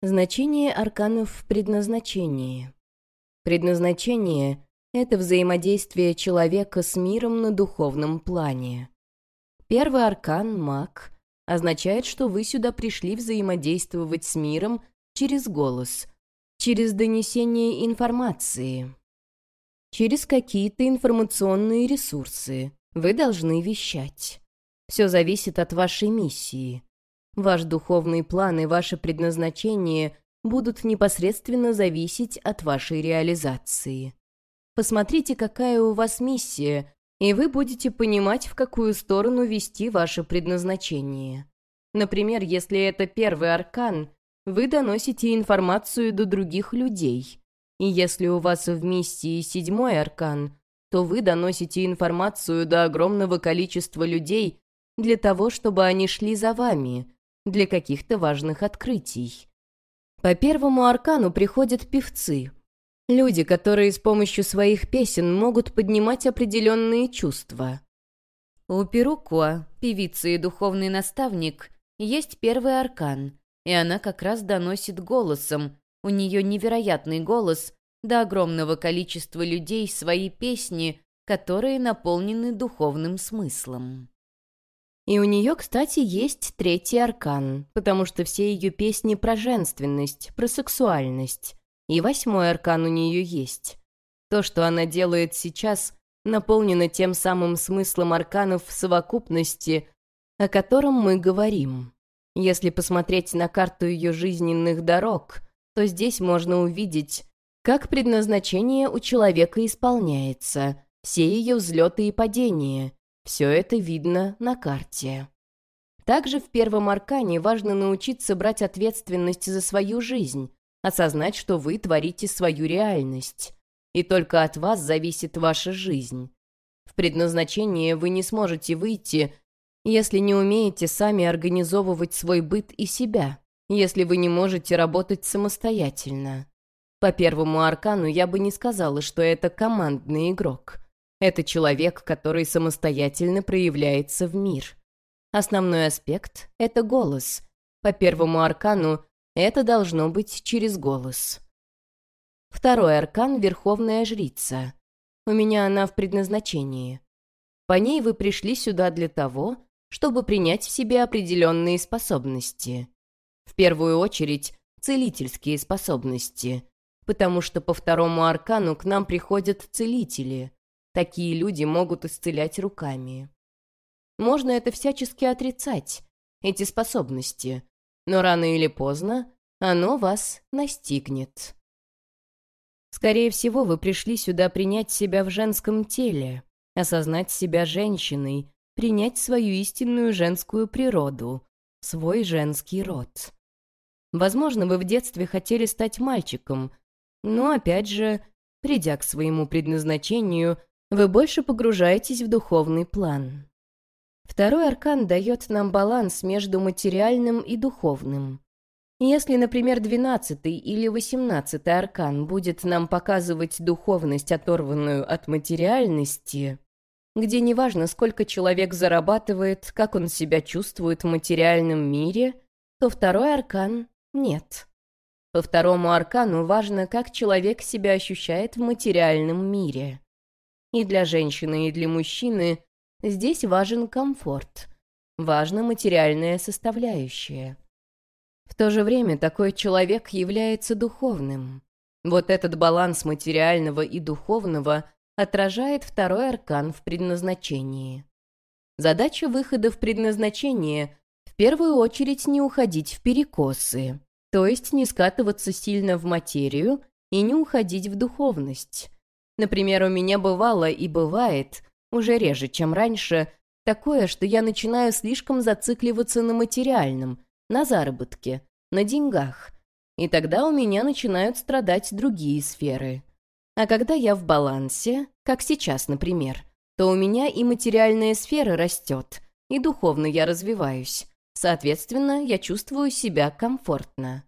Значение арканов в предназначении. Предназначение — это взаимодействие человека с миром на духовном плане. Первый аркан — маг — означает, что вы сюда пришли взаимодействовать с миром через голос, через донесение информации, через какие-то информационные ресурсы. Вы должны вещать. Все зависит от вашей миссии — Ваш духовный план и ваше предназначение будут непосредственно зависеть от вашей реализации. Посмотрите, какая у вас миссия, и вы будете понимать, в какую сторону вести ваше предназначение. Например, если это первый аркан, вы доносите информацию до других людей. И если у вас в миссии седьмой аркан, то вы доносите информацию до огромного количества людей для того, чтобы они шли за вами – для каких-то важных открытий. По первому аркану приходят певцы. Люди, которые с помощью своих песен могут поднимать определенные чувства. У Перукуа, певицы и духовный наставник, есть первый аркан, и она как раз доносит голосом, у нее невероятный голос, до огромного количества людей свои песни, которые наполнены духовным смыслом. И у нее, кстати, есть третий аркан, потому что все ее песни про женственность, про сексуальность. И восьмой аркан у нее есть. То, что она делает сейчас, наполнено тем самым смыслом арканов в совокупности, о котором мы говорим. Если посмотреть на карту ее жизненных дорог, то здесь можно увидеть, как предназначение у человека исполняется, все ее взлеты и падения — все это видно на карте. Также в первом аркане важно научиться брать ответственность за свою жизнь, осознать, что вы творите свою реальность. И только от вас зависит ваша жизнь. В предназначение вы не сможете выйти, если не умеете сами организовывать свой быт и себя, если вы не можете работать самостоятельно. По первому аркану я бы не сказала, что это командный игрок. Это человек, который самостоятельно проявляется в мир. Основной аспект — это голос. По первому аркану это должно быть через голос. Второй аркан — Верховная Жрица. У меня она в предназначении. По ней вы пришли сюда для того, чтобы принять в себе определенные способности. В первую очередь, целительские способности, потому что по второму аркану к нам приходят целители — Такие люди могут исцелять руками. Можно это всячески отрицать, эти способности, но рано или поздно оно вас настигнет. Скорее всего, вы пришли сюда принять себя в женском теле, осознать себя женщиной, принять свою истинную женскую природу, свой женский род. Возможно, вы в детстве хотели стать мальчиком, но, опять же, придя к своему предназначению, вы больше погружаетесь в духовный план. Второй аркан дает нам баланс между материальным и духовным. Если, например, двенадцатый или восемнадцатый аркан будет нам показывать духовность, оторванную от материальности, где неважно, сколько человек зарабатывает, как он себя чувствует в материальном мире, то второй аркан — нет. По второму аркану важно, как человек себя ощущает в материальном мире. И для женщины, и для мужчины здесь важен комфорт. Важна материальная составляющая. В то же время такой человек является духовным. Вот этот баланс материального и духовного отражает второй аркан в предназначении. Задача выхода в предназначение – в первую очередь не уходить в перекосы, то есть не скатываться сильно в материю и не уходить в духовность. Например, у меня бывало и бывает, уже реже, чем раньше, такое, что я начинаю слишком зацикливаться на материальном, на заработке, на деньгах. И тогда у меня начинают страдать другие сферы. А когда я в балансе, как сейчас, например, то у меня и материальная сфера растет, и духовно я развиваюсь. Соответственно, я чувствую себя комфортно.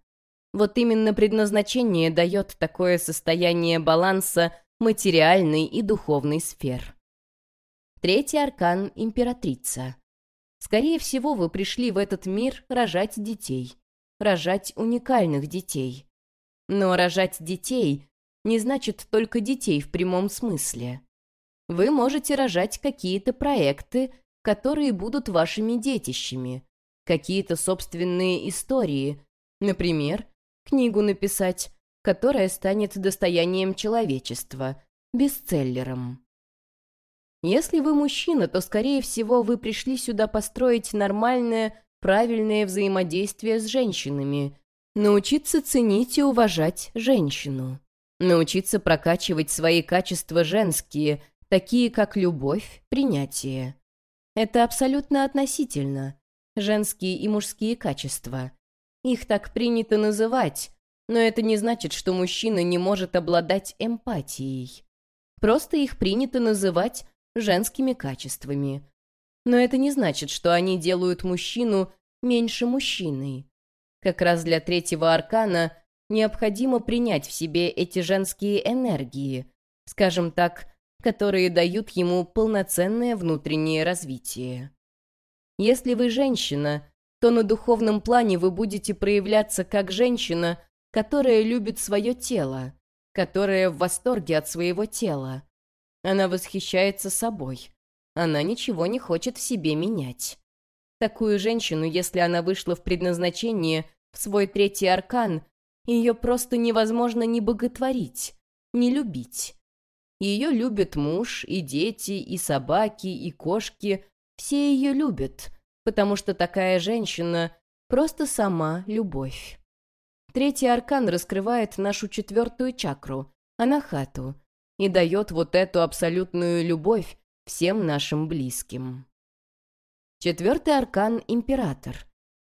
Вот именно предназначение дает такое состояние баланса материальной и духовной сфер. Третий аркан — императрица. Скорее всего, вы пришли в этот мир рожать детей. рожать уникальных детей. Но рожать детей не значит только детей в прямом смысле. Вы можете рожать какие-то проекты, которые будут вашими детищами, какие-то собственные истории, например, книгу написать, которая станет достоянием человечества, бестселлером. Если вы мужчина, то, скорее всего, вы пришли сюда построить нормальное, правильное взаимодействие с женщинами, научиться ценить и уважать женщину, научиться прокачивать свои качества женские, такие как любовь, принятие. Это абсолютно относительно. Женские и мужские качества. Их так принято называть, но это не значит, что мужчина не может обладать эмпатией. Просто их принято называть женскими качествами. Но это не значит, что они делают мужчину меньше мужчиной. Как раз для третьего аркана необходимо принять в себе эти женские энергии, скажем так, которые дают ему полноценное внутреннее развитие. Если вы женщина, то на духовном плане вы будете проявляться как женщина, которая любит свое тело, которая в восторге от своего тела. Она восхищается собой. Она ничего не хочет в себе менять. Такую женщину, если она вышла в предназначение, в свой третий аркан, ее просто невозможно не боготворить, не любить. Ее любят муж, и дети, и собаки, и кошки. Все ее любят, потому что такая женщина просто сама любовь. Третий аркан раскрывает нашу четвертую чакру, анахату, и дает вот эту абсолютную любовь всем нашим близким. Четвертый аркан – император.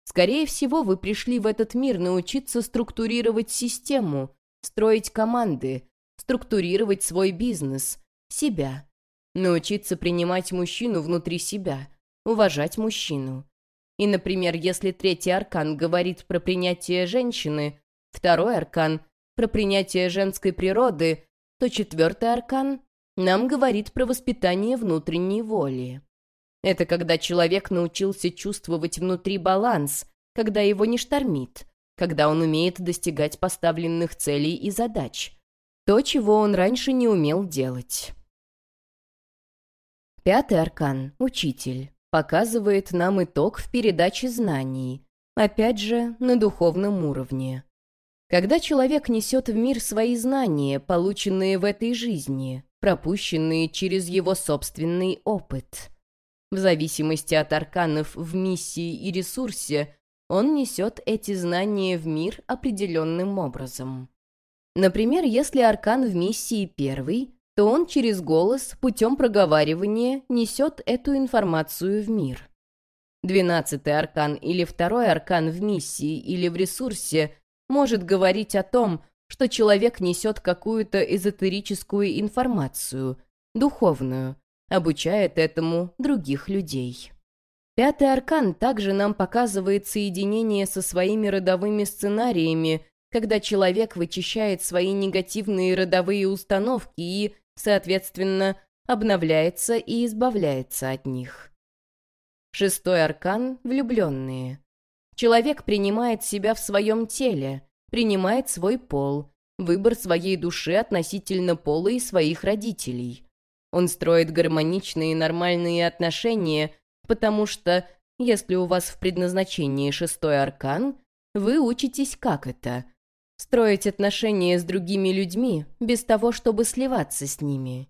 Скорее всего, вы пришли в этот мир научиться структурировать систему, строить команды, структурировать свой бизнес, себя, научиться принимать мужчину внутри себя, уважать мужчину. И, например, если третий аркан говорит про принятие женщины, второй аркан – про принятие женской природы, то четвертый аркан нам говорит про воспитание внутренней воли. Это когда человек научился чувствовать внутри баланс, когда его не штормит, когда он умеет достигать поставленных целей и задач – то, чего он раньше не умел делать. Пятый аркан, учитель, показывает нам итог в передаче знаний, опять же, на духовном уровне. Когда человек несет в мир свои знания, полученные в этой жизни, пропущенные через его собственный опыт. В зависимости от арканов в миссии и ресурсе, он несет эти знания в мир определенным образом. Например, если аркан в миссии первый, то он через голос, путем проговаривания, несет эту информацию в мир. Двенадцатый аркан или второй аркан в миссии или в ресурсе может говорить о том, что человек несет какую-то эзотерическую информацию, духовную, обучает этому других людей. Пятый аркан также нам показывает соединение со своими родовыми сценариями когда человек вычищает свои негативные родовые установки и, соответственно, обновляется и избавляется от них. Шестой аркан – влюбленные. Человек принимает себя в своем теле, принимает свой пол, выбор своей души относительно пола и своих родителей. Он строит гармоничные и нормальные отношения, потому что, если у вас в предназначении шестой аркан, вы учитесь как это – Строить отношения с другими людьми без того, чтобы сливаться с ними.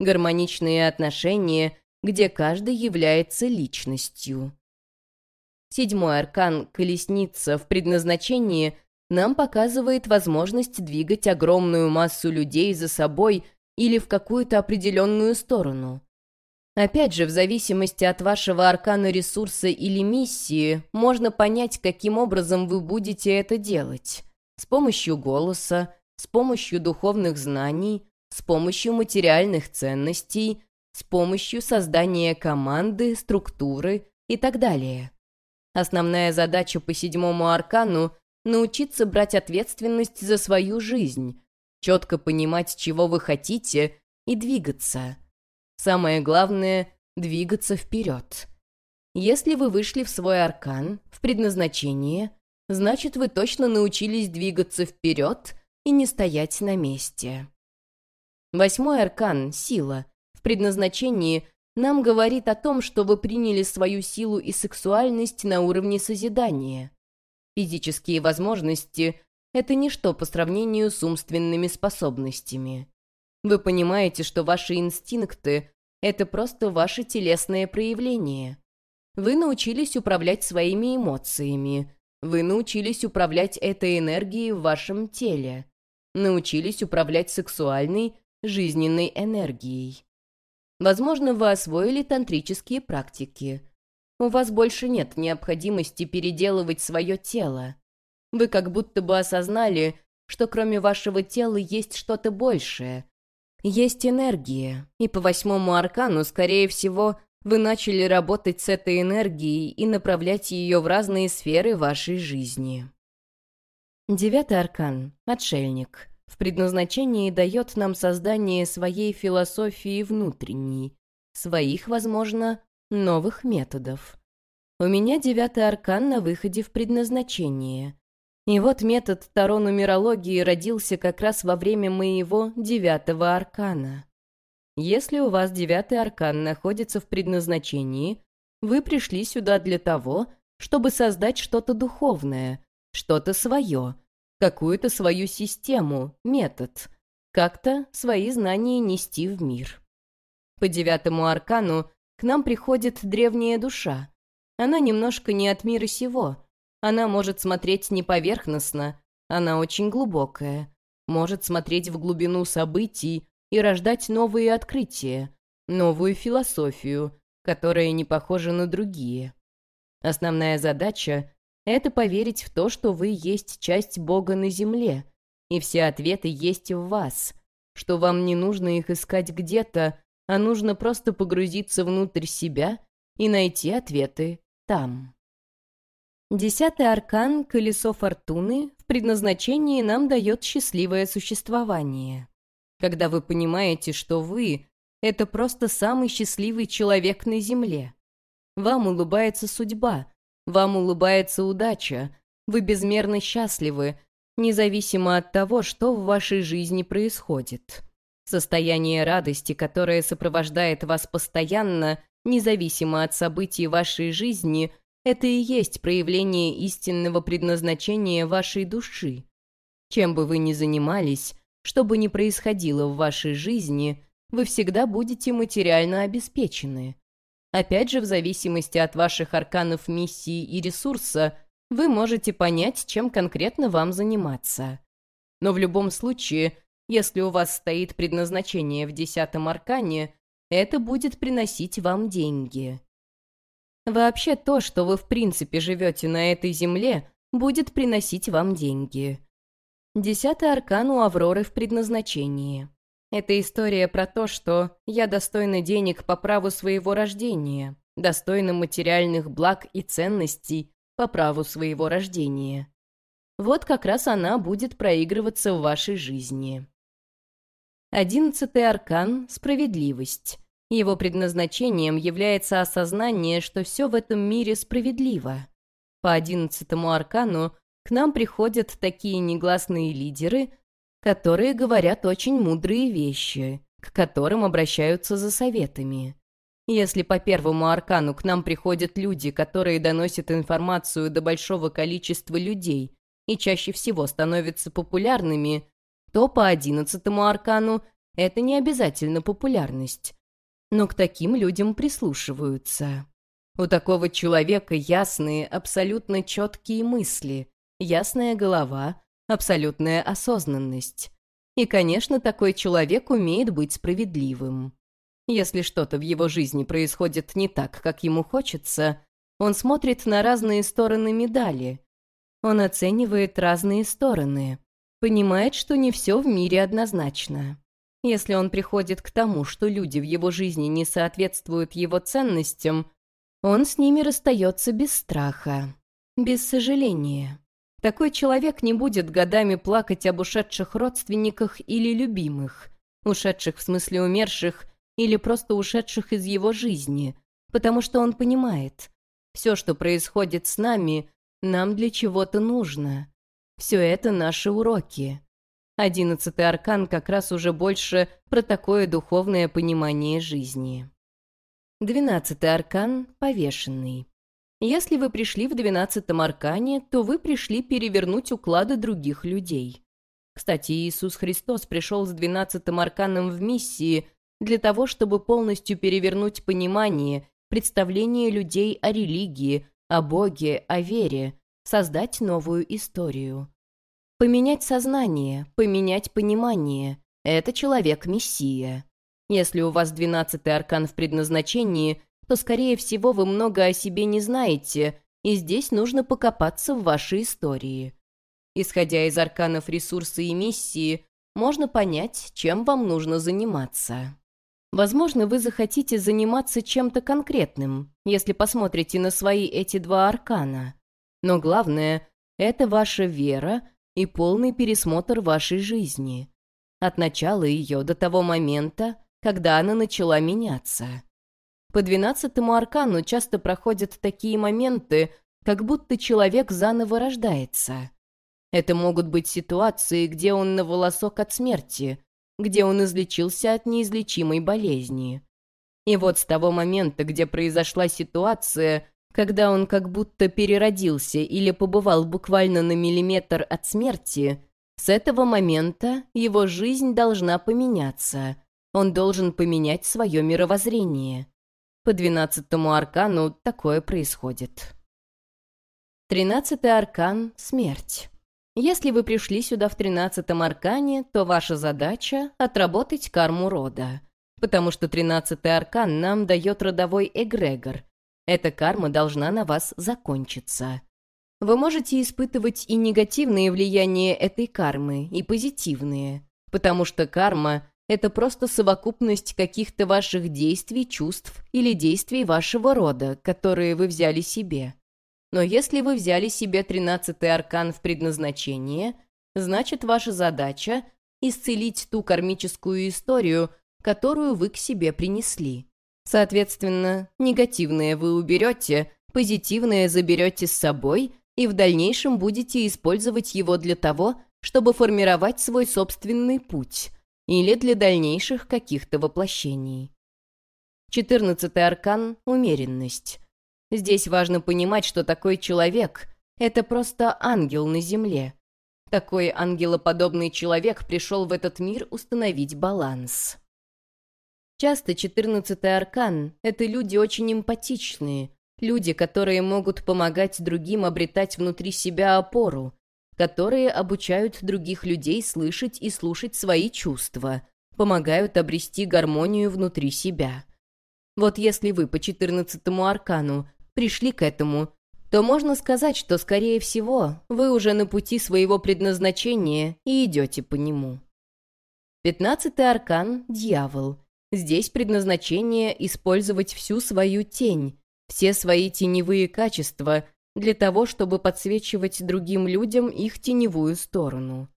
Гармоничные отношения, где каждый является личностью. Седьмой аркан «Колесница» в предназначении нам показывает возможность двигать огромную массу людей за собой или в какую-то определенную сторону. Опять же, в зависимости от вашего аркана ресурса или миссии, можно понять, каким образом вы будете это делать с помощью голоса, с помощью духовных знаний, с помощью материальных ценностей, с помощью создания команды, структуры и так далее. Основная задача по седьмому аркану – научиться брать ответственность за свою жизнь, четко понимать, чего вы хотите, и двигаться. Самое главное – двигаться вперед. Если вы вышли в свой аркан, в предназначение, значит, вы точно научились двигаться вперед и не стоять на месте. Восьмой аркан — сила. В предназначении нам говорит о том, что вы приняли свою силу и сексуальность на уровне созидания. Физические возможности — это ничто по сравнению с умственными способностями. Вы понимаете, что ваши инстинкты — это просто ваши телесные проявления. Вы научились управлять своими эмоциями. Вы научились управлять этой энергией в вашем теле. Научились управлять сексуальной, жизненной энергией. Возможно, вы освоили тантрические практики. У вас больше нет необходимости переделывать свое тело. Вы как будто бы осознали, что кроме вашего тела есть что-то большее. Есть энергия, и по восьмому аркану, скорее всего, вы начали работать с этой энергией и направлять ее в разные сферы вашей жизни. Девятый аркан — отшельник в предназначении дает нам создание своей философии внутренней, своих, возможно, новых методов. У меня девятый аркан на выходе в предназначение. И вот метод таро-нумерологии родился как раз во время моего девятого аркана. Если у вас девятый аркан находится в предназначении, вы пришли сюда для того, чтобы создать что-то духовное, что-то свое — какую-то свою систему, метод, как-то свои знания нести в мир. По девятому аркану к нам приходит древняя душа. Она немножко не от мира сего. Она может смотреть не поверхностно, она очень глубокая. Может смотреть в глубину событий и рождать новые открытия, новую философию, которая не похожа на другие. Основная задача это поверить в то, что вы есть часть Бога на земле, и все ответы есть в вас, что вам не нужно их искать где-то, а нужно просто погрузиться внутрь себя и найти ответы там. Десятый аркан «Колесо фортуны» в предназначении нам дает счастливое существование. Когда вы понимаете, что вы — это просто самый счастливый человек на Земле. Вам улыбается судьба, вам улыбается удача, вы безмерно счастливы, независимо от того, что в вашей жизни происходит. Состояние радости, которое сопровождает вас постоянно, независимо от событий вашей жизни, это и есть проявление истинного предназначения вашей души. Чем бы вы ни занимались, что бы ни происходило в вашей жизни, вы всегда будете материально обеспечены. Опять же, в зависимости от ваших арканов миссии и ресурса, вы можете понять, чем конкретно вам заниматься. Но в любом случае, если у вас стоит предназначение в десятом аркане, это будет приносить вам деньги. Вообще то, что вы в принципе живете на этой земле, будет приносить вам деньги. Десятый аркан у Авроры в предназначении. Это история про то, что я достойна денег по праву своего рождения, достойна материальных благ и ценностей по праву своего рождения. Вот как раз она будет проигрываться в вашей жизни. Одиннадцатый аркан — справедливость. Его предназначением является осознание, что все в этом мире справедливо. По одиннадцатому аркану к нам приходят такие негласные лидеры, которые говорят очень мудрые вещи, к которым обращаются за советами. Если по первому аркану к нам приходят люди, которые доносят информацию до большого количества людей и чаще всего становятся популярными, то по одиннадцатому аркану это не обязательно популярность. Но к таким людям прислушиваются. У такого человека ясные, абсолютно четкие мысли, ясная голова, абсолютная осознанность. И, конечно, такой человек умеет быть справедливым. Если что-то в его жизни происходит не так, как ему хочется, он смотрит на разные стороны медали. Он оценивает разные стороны, понимает, что не все в мире однозначно. Если он приходит к тому, что люди в его жизни не соответствуют его ценностям, он с ними расстается без страха, без сожаления. Такой человек не будет годами плакать об ушедших родственниках или любимых, ушедших в смысле умерших или просто ушедших из его жизни, потому что он понимает, все, что происходит с нами, нам для чего-то нужно. Все это наши уроки. Одиннадцатый аркан как раз уже больше про такое духовное понимание жизни. Двенадцатый аркан — повешенный. Если вы пришли в двенадцатом аркане, то вы пришли перевернуть уклады других людей. Кстати, Иисус Христос пришел с двенадцатым арканом в миссии для того, чтобы полностью перевернуть понимание, представление людей о религии, о Боге, о вере, создать новую историю. Поменять сознание, поменять понимание — это человек-мессия. Если у вас двенадцатый аркан в предназначении — то, скорее всего, вы много о себе не знаете, и здесь нужно покопаться в вашей истории. Исходя из арканов ресурса и миссии, можно понять, чем вам нужно заниматься. Возможно, вы захотите заниматься чем-то конкретным, если посмотрите на свои эти два аркана. Но главное — это ваша вера и полный пересмотр вашей жизни. От начала ее до того момента, когда она начала меняться. По двенадцатому аркану часто проходят такие моменты, как будто человек заново рождается. Это могут быть ситуации, где он на волосок от смерти, где он излечился от неизлечимой болезни. И вот с того момента, где произошла ситуация, когда он как будто переродился или побывал буквально на миллиметр от смерти, с этого момента его жизнь должна поменяться. Он должен поменять свое мировоззрение. По двенадцатому аркану такое происходит. Тринадцатый аркан — смерть. Если вы пришли сюда в тринадцатом аркане, то ваша задача — отработать карму рода. Потому что тринадцатый аркан нам дает родовой эгрегор. Эта карма должна на вас закончиться. Вы можете испытывать и негативные влияния этой кармы, и позитивные. Потому что карма это просто совокупность каких-то ваших действий, чувств или действий вашего рода, которые вы взяли себе. Но если вы взяли себе тринадцатый аркан в предназначение, значит ваша задача — исцелить ту кармическую историю, которую вы к себе принесли. Соответственно, негативное вы уберете, позитивное заберете с собой и в дальнейшем будете использовать его для того, чтобы формировать свой собственный путь — или для дальнейших каких-то воплощений. Четырнадцатый аркан — умеренность. Здесь важно понимать, что такой человек — это просто ангел на земле. Такой ангелоподобный человек пришел в этот мир установить баланс. Часто четырнадцатый аркан — это люди очень эмпатичные, люди, которые могут помогать другим обретать внутри себя опору, которые обучают других людей слышать и слушать свои чувства, помогают обрести гармонию внутри себя. Вот если вы по четырнадцатому аркану пришли к этому, то можно сказать, что, скорее всего, вы уже на пути своего предназначения и идете по нему. Пятнадцатый аркан — дьявол. Здесь предназначение — использовать всю свою тень, все свои теневые качества — для того, чтобы подсвечивать другим людям их теневую сторону.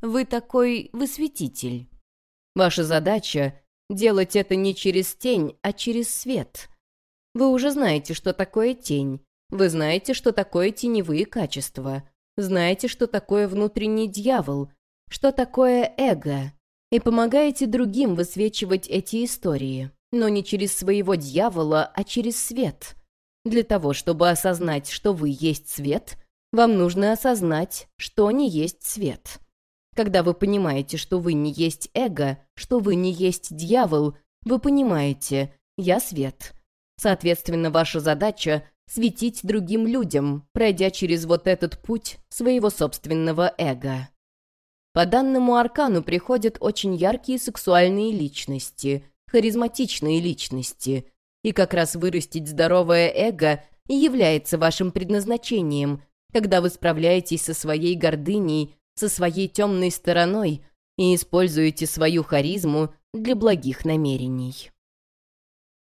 Вы такой высветитель. Ваша задача — делать это не через тень, а через свет. Вы уже знаете, что такое тень. Вы знаете, что такое теневые качества. Знаете, что такое внутренний дьявол, что такое эго. И помогаете другим высвечивать эти истории, но не через своего дьявола, а через свет — для того, чтобы осознать, что вы есть свет, вам нужно осознать, что не есть свет. Когда вы понимаете, что вы не есть эго, что вы не есть дьявол, вы понимаете «я свет». Соответственно, ваша задача — светить другим людям, пройдя через вот этот путь своего собственного эго. По данному аркану приходят очень яркие сексуальные личности, харизматичные личности, и как раз вырастить здоровое эго и является вашим предназначением, когда вы справляетесь со своей гордыней, со своей темной стороной и используете свою харизму для благих намерений.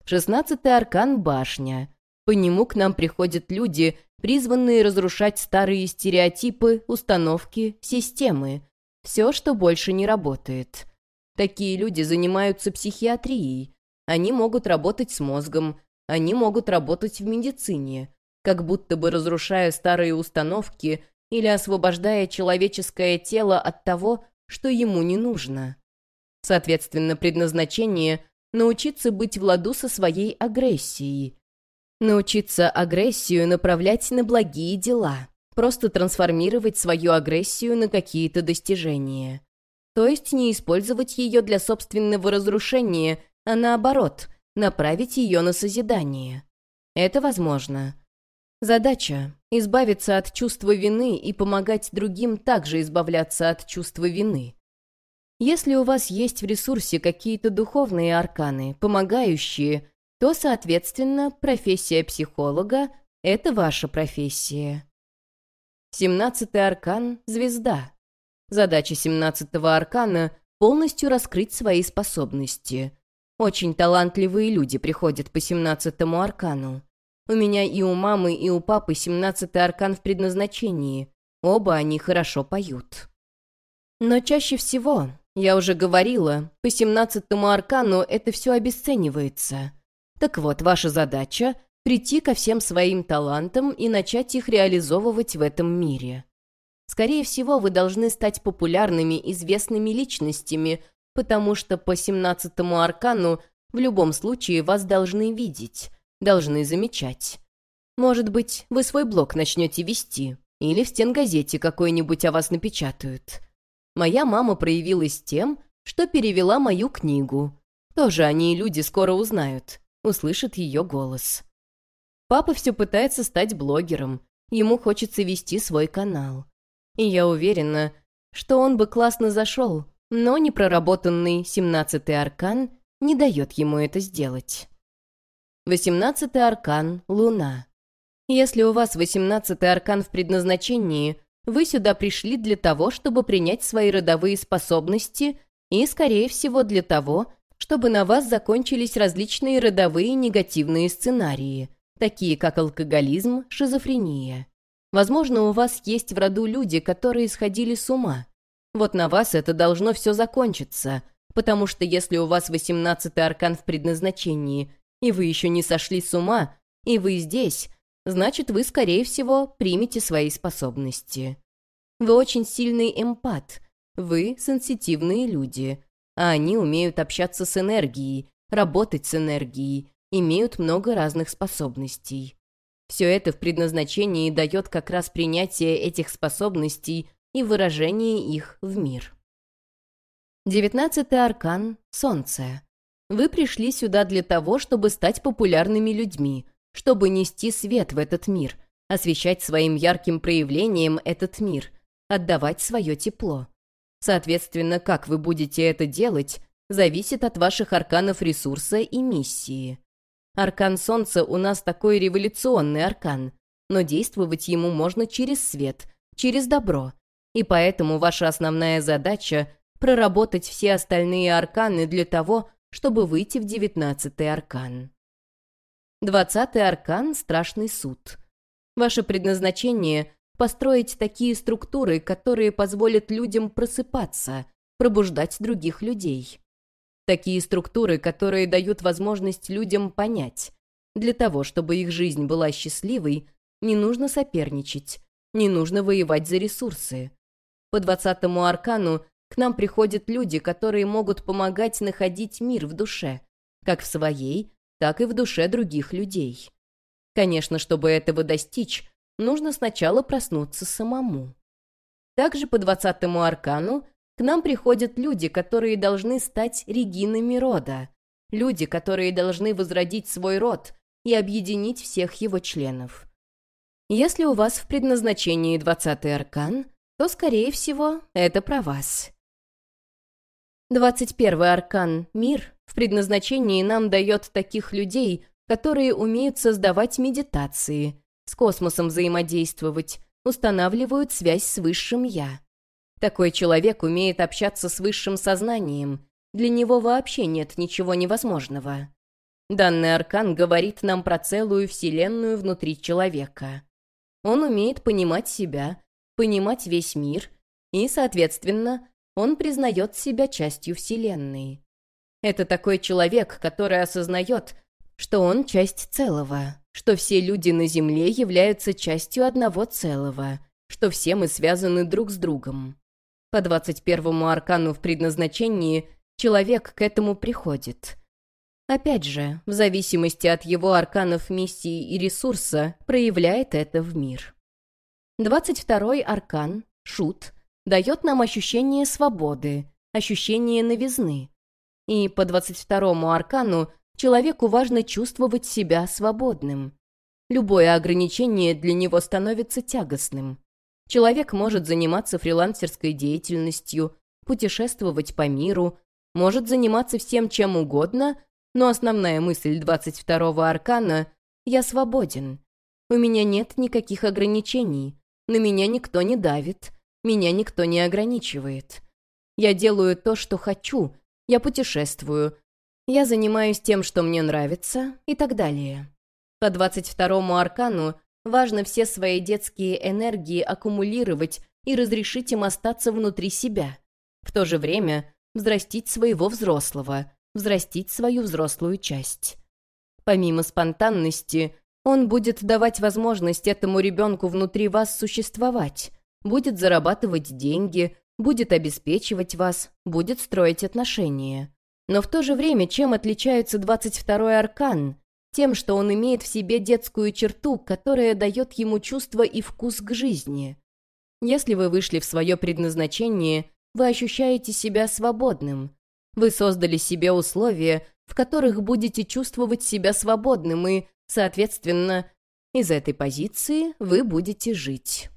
Шестнадцатый аркан — башня. По нему к нам приходят люди, призванные разрушать старые стереотипы, установки, системы. Все, что больше не работает. Такие люди занимаются психиатрией, они могут работать с мозгом, они могут работать в медицине, как будто бы разрушая старые установки или освобождая человеческое тело от того, что ему не нужно. Соответственно, предназначение — научиться быть в ладу со своей агрессией. Научиться агрессию направлять на благие дела, просто трансформировать свою агрессию на какие-то достижения. То есть не использовать ее для собственного разрушения, а наоборот, направить ее на созидание. Это возможно. Задача — избавиться от чувства вины и помогать другим также избавляться от чувства вины. Если у вас есть в ресурсе какие-то духовные арканы, помогающие, то, соответственно, профессия психолога — это ваша профессия. Семнадцатый аркан — звезда. Задача семнадцатого аркана — полностью раскрыть свои способности. Очень талантливые люди приходят по семнадцатому аркану. У меня и у мамы, и у папы семнадцатый аркан в предназначении. Оба они хорошо поют. Но чаще всего, я уже говорила, по семнадцатому аркану это все обесценивается. Так вот, ваша задача — прийти ко всем своим талантам и начать их реализовывать в этом мире. Скорее всего, вы должны стать популярными, известными личностями, потому что по семнадцатому аркану в любом случае вас должны видеть должны замечать. Может быть, вы свой блог начнете вести, или в стенгазете какой-нибудь о вас напечатают. Моя мама проявилась тем, что перевела мою книгу. Тоже они и люди скоро узнают, услышат ее голос. Папа все пытается стать блогером, ему хочется вести свой канал. И я уверена, что он бы классно зашел, но непроработанный семнадцатый аркан не дает ему это сделать. Восемнадцатый аркан — Луна. Если у вас восемнадцатый аркан в предназначении, вы сюда пришли для того, чтобы принять свои родовые способности и, скорее всего, для того, чтобы на вас закончились различные родовые негативные сценарии, такие как алкоголизм, шизофрения. Возможно, у вас есть в роду люди, которые сходили с ума. Вот на вас это должно все закончиться, потому что если у вас восемнадцатый аркан в предназначении – и вы еще не сошли с ума, и вы здесь, значит, вы, скорее всего, примете свои способности. Вы очень сильный эмпат, вы сенситивные люди, а они умеют общаться с энергией, работать с энергией, имеют много разных способностей. Все это в предназначении дает как раз принятие этих способностей и выражение их в мир. Девятнадцатый аркан — Солнце. Вы пришли сюда для того, чтобы стать популярными людьми, чтобы нести свет в этот мир, освещать своим ярким проявлением этот мир, отдавать свое тепло. Соответственно, как вы будете это делать, зависит от ваших арканов ресурса и миссии. Аркан Солнца у нас такой революционный аркан, но действовать ему можно через свет, через добро. И поэтому ваша основная задача — проработать все остальные арканы для того, чтобы выйти в девятнадцатый аркан. Двадцатый аркан — страшный суд. Ваше предназначение — построить такие структуры, которые позволят людям просыпаться, пробуждать других людей. Такие структуры, которые дают возможность людям понять. Для того, чтобы их жизнь была счастливой, не нужно соперничать, не нужно воевать за ресурсы. По двадцатому аркану к нам приходят люди, которые могут помогать находить мир в душе, как в своей, так и в душе других людей. Конечно, чтобы этого достичь, нужно сначала проснуться самому. Также по двадцатому аркану к нам приходят люди, которые должны стать регинами рода, люди, которые должны возродить свой род и объединить всех его членов. Если у вас в предназначении двадцатый аркан, то, скорее всего, это про вас. Двадцать первый аркан «Мир» в предназначении нам дает таких людей, которые умеют создавать медитации, с космосом взаимодействовать, устанавливают связь с высшим «Я». Такой человек умеет общаться с высшим сознанием. Для него вообще нет ничего невозможного. Данный аркан говорит нам про целую вселенную внутри человека. Он умеет понимать себя, понимать весь мир и, соответственно, он признает себя частью Вселенной. Это такой человек, который осознает, что он часть целого, что все люди на Земле являются частью одного целого, что все мы связаны друг с другом. По 21-му аркану в предназначении человек к этому приходит. Опять же, в зависимости от его арканов миссии и ресурса, проявляет это в мир. 22-й аркан, шут, дает нам ощущение свободы, ощущение новизны. И по 22-му аркану человеку важно чувствовать себя свободным. Любое ограничение для него становится тягостным. Человек может заниматься фрилансерской деятельностью, путешествовать по миру, может заниматься всем чем угодно, но основная мысль 22-го аркана — «Я свободен». У меня нет никаких ограничений, на меня никто не давит, меня никто не ограничивает. Я делаю то, что хочу, я путешествую, я занимаюсь тем, что мне нравится и так далее. По 22-му аркану важно все свои детские энергии аккумулировать и разрешить им остаться внутри себя. В то же время взрастить своего взрослого, взрастить свою взрослую часть. Помимо спонтанности, он будет давать возможность этому ребенку внутри вас существовать, будет зарабатывать деньги, будет обеспечивать вас, будет строить отношения. Но в то же время чем отличается 22-й аркан? Тем, что он имеет в себе детскую черту, которая дает ему чувство и вкус к жизни. Если вы вышли в свое предназначение, вы ощущаете себя свободным, вы создали себе условия, в которых будете чувствовать себя свободным и, соответственно, из этой позиции вы будете жить.